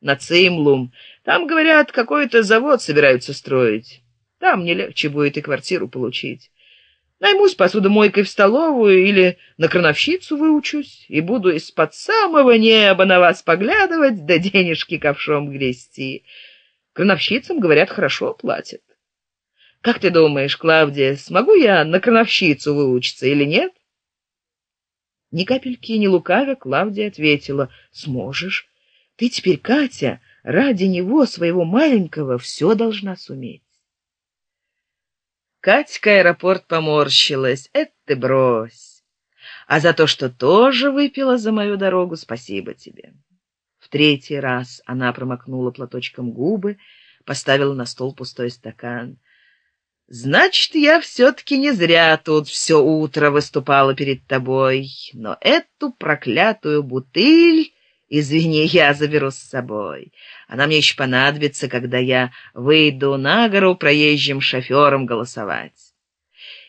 на Цимлум. Там, говорят, какой-то завод собираются строить. Там мне легче будет и квартиру получить. Наймусь посудомойкой в столовую или на крановщицу выучусь и буду из-под самого неба на вас поглядывать, да денежки ковшом грести. Крановщицам, говорят, хорошо платят. Как ты думаешь, Клавдия, смогу я на крановщицу выучиться или нет? Ни капельки не лукавя, Клавдия ответила, сможешь. Ты теперь, Катя, ради него, своего маленького, все должна суметь. Катька аэропорт поморщилась. Это ты брось. А за то, что тоже выпила за мою дорогу, спасибо тебе. В третий раз она промокнула платочком губы, поставила на стол пустой стакан. Значит, я все-таки не зря тут все утро выступала перед тобой, но эту проклятую бутыль Извини, я заберу с собой. Она мне еще понадобится, когда я выйду на гору проезжим шофером голосовать.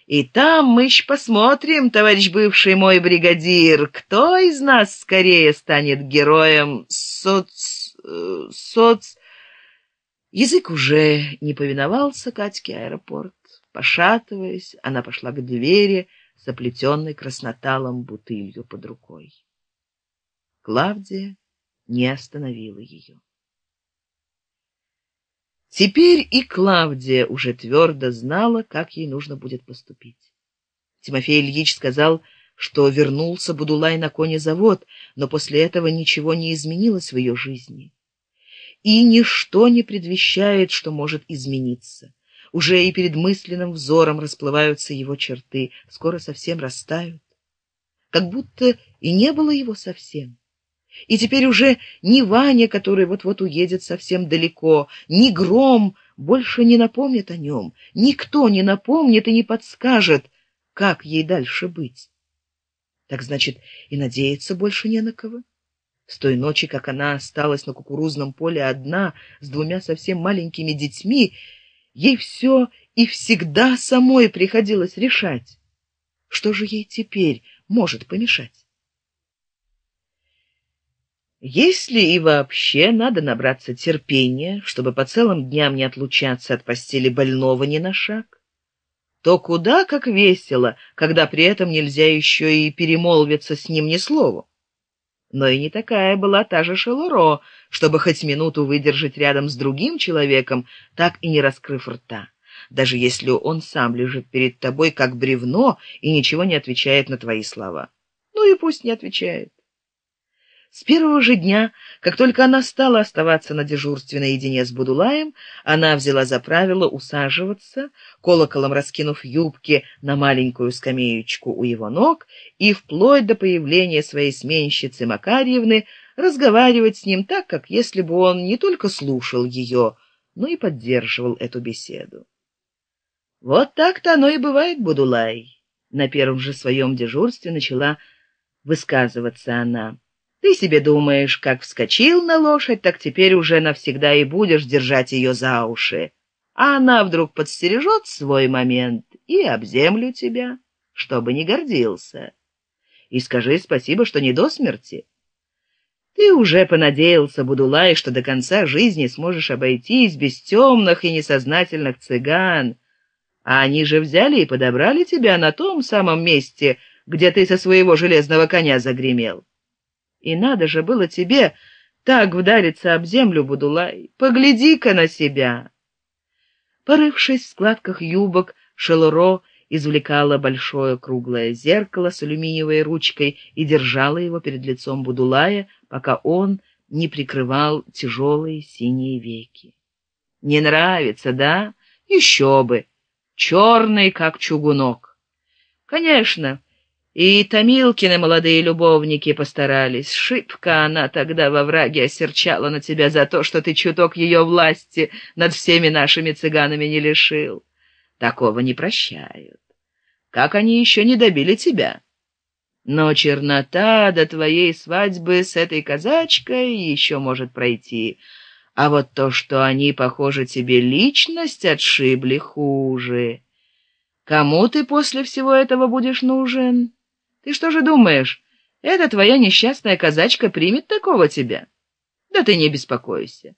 И там мы еще посмотрим, товарищ бывший мой бригадир, кто из нас скорее станет героем соц... Э, соц... Язык уже не повиновался Катьке аэропорт. Пошатываясь, она пошла к двери с оплетенной красноталом бутылью под рукой. Клавдия не остановила ее. Теперь и Клавдия уже твердо знала, как ей нужно будет поступить. Тимофей Ильич сказал, что вернулся Будулай на конезавод, но после этого ничего не изменилось в ее жизни. И ничто не предвещает, что может измениться. Уже и перед мысленным взором расплываются его черты, скоро совсем растают. Как будто и не было его совсем. И теперь уже ни Ваня, который вот-вот уедет совсем далеко, ни Гром больше не напомнит о нем, никто не напомнит и не подскажет, как ей дальше быть. Так значит, и надеяться больше не на кого. С той ночи, как она осталась на кукурузном поле одна, с двумя совсем маленькими детьми, ей все и всегда самой приходилось решать. Что же ей теперь может помешать? Если и вообще надо набраться терпения, чтобы по целым дням не отлучаться от постели больного ни на шаг, то куда как весело, когда при этом нельзя еще и перемолвиться с ним ни слову. Но и не такая была та же Шелуро, чтобы хоть минуту выдержать рядом с другим человеком, так и не раскрыв рта, даже если он сам лежит перед тобой как бревно и ничего не отвечает на твои слова. Ну и пусть не отвечает. С первого же дня, как только она стала оставаться на дежурстве наедине с Будулаем, она взяла за правило усаживаться, колоколом раскинув юбки на маленькую скамеечку у его ног и вплоть до появления своей сменщицы Макарьевны разговаривать с ним так, как если бы он не только слушал ее, но и поддерживал эту беседу. Вот так-то оно и бывает, Будулай. На первом же своем дежурстве начала высказываться она. Ты себе думаешь, как вскочил на лошадь, так теперь уже навсегда и будешь держать ее за уши. А она вдруг подстережет свой момент и об землю тебя, чтобы не гордился. И скажи спасибо, что не до смерти. Ты уже понадеялся, Будулай, что до конца жизни сможешь обойтись без темных и несознательных цыган. А они же взяли и подобрали тебя на том самом месте, где ты со своего железного коня загремел. И надо же было тебе так вдариться об землю, Будулай. Погляди-ка на себя. Порывшись в складках юбок, Шелуро извлекала большое круглое зеркало с алюминиевой ручкой и держала его перед лицом Будулая, пока он не прикрывал тяжелые синие веки. Не нравится, да? Еще бы! Черный, как чугунок. Конечно, и Томилкины молодые любовники постарались. Шибко она тогда во враге осерчала на тебя за то, что ты чуток ее власти над всеми нашими цыганами не лишил. Такого не прощают. Как они еще не добили тебя? Но чернота до твоей свадьбы с этой казачкой еще может пройти. А вот то, что они, похоже, тебе личность отшибли хуже. Кому ты после всего этого будешь нужен?» Ты что же думаешь, эта твоя несчастная казачка примет такого тебя? Да ты не беспокойся.